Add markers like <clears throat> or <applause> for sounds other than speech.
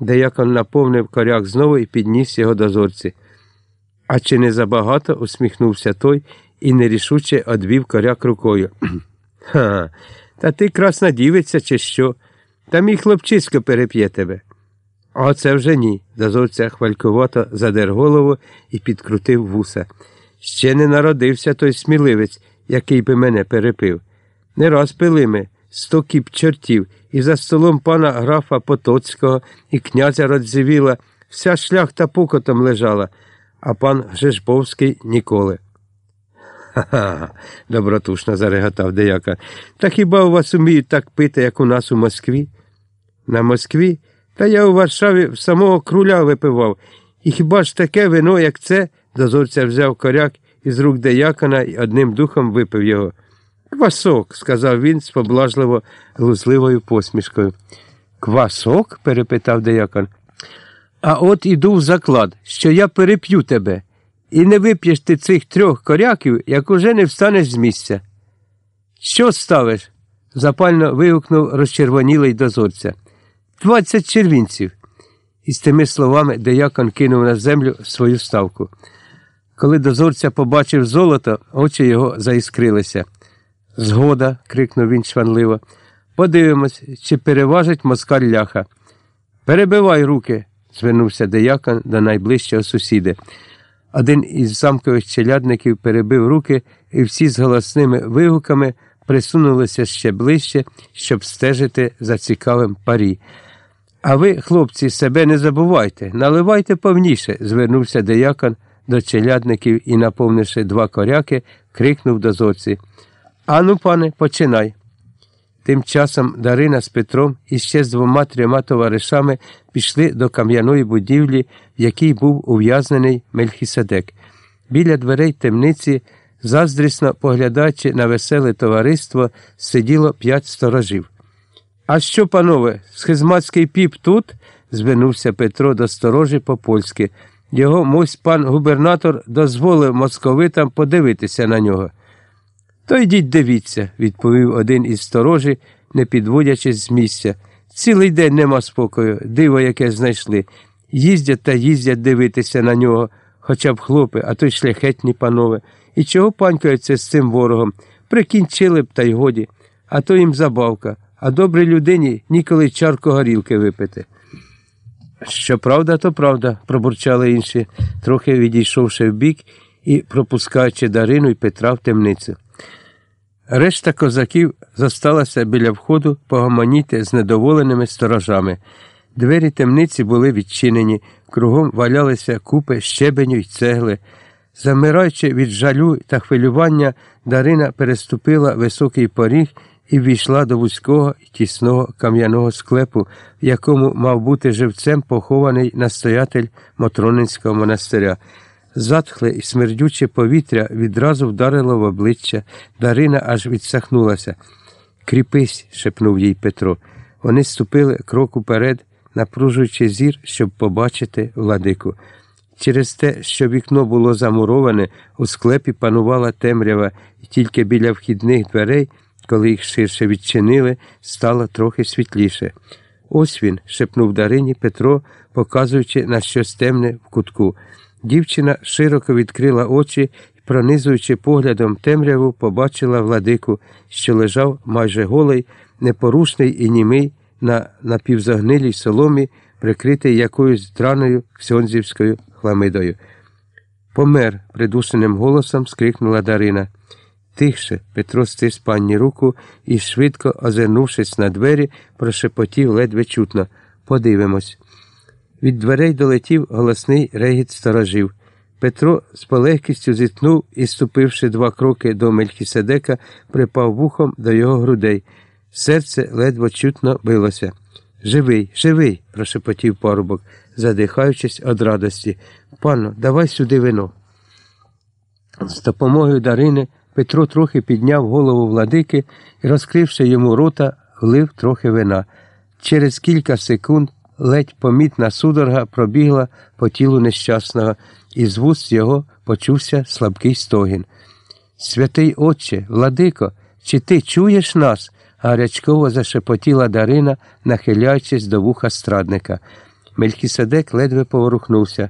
Деякон наповнив коряк знову і підніс його до зорці. А чи не забагато? усміхнувся той і нерішуче одвів коряк рукою. <clears throat> Ха, та ти красна дівиця, чи що? Та мій хлопчисько переп'є тебе. А це вже ні. Дозорця хвалькувато задер голову і підкрутив вуса. Ще не народився той сміливець, який би мене перепив. Не раз пили ми сто кіп чортів, і за столом пана графа Потоцького і князя Радзивіла вся шляхта пукотом лежала, а пан Гжешбовський ніколи. Ха-ха, добротушно зареготав деяка. Та хіба у вас уміють так пити, як у нас у Москві? На Москві? Та я у Варшаві в самого круля випивав. І хіба ж таке вино, як це? Дозорця взяв коряк із рук деякона і одним духом випив його. Квасок, сказав він з поблажливо глузливою посмішкою. Квасок? перепитав деякон. А от іду в заклад, що я переп'ю тебе, і не вип'єш ти цих трьох коряків, як уже не встанеш з місця. Що ставиш? запально вигукнув розчервонілий дозорця. Двадцять червінців. І з тими словами деякон кинув на землю свою ставку. Коли дозорця побачив золото, очі його заіскрилися. Згода, крикнув він шванливо. Подивимось, чи переважить москаль ляха. Перебивай руки, звернувся деякон до найближчого сусіда. Один із замкових челядників перебив руки, і всі з голосними вигуками присунулися ще ближче, щоб стежити за цікавим парі. А ви, хлопці, себе не забувайте, наливайте повніше, звернувся деякон до челядників і, наповнивши два коряки, крикнув дозорці. Ану, пане, починай. Тим часом Дарина з Петром і ще з двома трьома товаришами пішли до кам'яної будівлі, в якій був ув'язнений Мельхіседек. Біля дверей темниці, заздрісно поглядаючи на веселе товариство, сиділо п'ять сторожів. А що, панове, схизматський піп тут? звернувся Петро до сторожі по польськи. Його мось пан губернатор дозволив московитам подивитися на нього. То йдіть дивіться, відповів один із сторожі, не підводячись з місця. Цілий день нема спокою, диво яке знайшли. Їздять та їздять дивитися на нього, хоча б хлопи, а то й шляхетні панове. І чого панькаються з цим ворогом? Прикінчили б та й годі, а то їм забавка, а добрій людині ніколи чарку горілки випити. Що правда, то правда, пробурчали інші, трохи відійшовши вбік і пропускаючи Дарину й Петра в темницю. Решта козаків зосталася біля входу погомоніти з недоволеними сторожами. Двері темниці були відчинені, кругом валялися купи щебеню й цегли. Замираючи від жалю та хвилювання, Дарина переступила високий поріг і ввійшла до вузького і тісного кам'яного склепу, в якому мав бути живцем похований настоятель Мотронинського монастиря. Затхле і смердюче повітря відразу вдарило в обличчя. Дарина аж відсахнулася. Кріпись, шепнув їй Петро. Вони ступили крок уперед, напружуючи зір, щоб побачити владику. Через те, що вікно було замуроване, у склепі панувала темрява, і тільки біля вхідних дверей, коли їх ширше відчинили, стало трохи світліше. Ось він, шепнув Дарині Петро, показуючи на щось темне в кутку. Дівчина широко відкрила очі і, пронизуючи поглядом темряву, побачила владику, що лежав майже голий, непорушний і німий на напівзагнилій соломі, прикритий якоюсь драною ксьонзівською хламидою. Помер, придушеним голосом скрикнула Дарина. Тихше Петро стис панні руку і, швидко озирнувшись на двері, прошепотів ледве чутно. Подивимось. Від дверей долетів голосний регіт сторожів. Петро з полегкістю зітнув і, ступивши два кроки до Мельхіседека, припав вухом до його грудей. Серце ледве чутно билося. Живий, живий, прошепотів парубок, задихаючись від радості. Панно, давай сюди вино. З допомогою Дарини Петро трохи підняв голову владики і, розкривши йому рота, влив трохи вина. Через кілька секунд ледь помітна судорога пробігла по тілу нещасного, і з вуст його почувся слабкий стогін. Святий Отче, владико, чи ти чуєш нас? гарячково зашепотіла Дарина, нахиляючись до вуха страдника. Мелькіседек ледве поворухнувся.